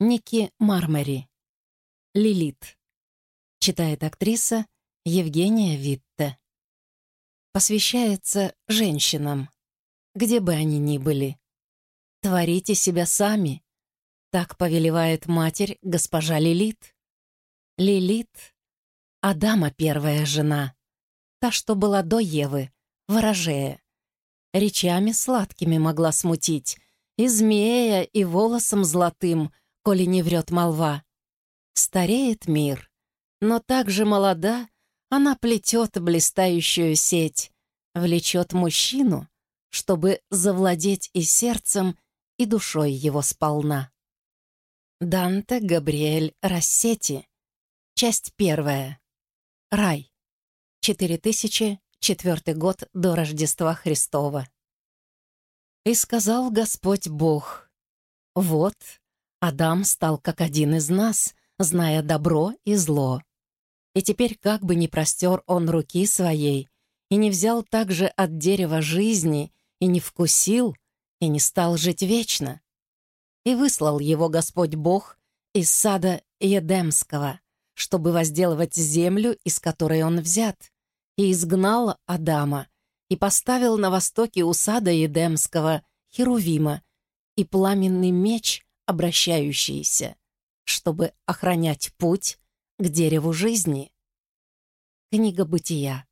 Ники Мармари. Лилит. Читает актриса Евгения Витте. Посвящается женщинам, где бы они ни были. Творите себя сами. Так повелевает матерь госпожа Лилит. Лилит — Адама первая жена, та, что была до Евы, ворожея. Речами сладкими могла смутить, и змея, и волосом золотым, коли не врет молва. Стареет мир, но также молода, она плетет блистающую сеть, влечет мужчину, чтобы завладеть и сердцем, и душой его сполна. Данте Габриэль Рассети. Часть первая. Рай. 4004 год до Рождества Христова. И сказал Господь Бог, «Вот, Адам стал как один из нас, зная добро и зло. И теперь как бы не простер он руки своей, и не взял также от дерева жизни, и не вкусил, и не стал жить вечно. И выслал его Господь Бог из сада Едемского, чтобы возделывать землю, из которой он взят, и изгнал Адама, и поставил на востоке у сада Едемского Херувима и пламенный меч, обращающийся, чтобы охранять путь к дереву жизни. Книга Бытия,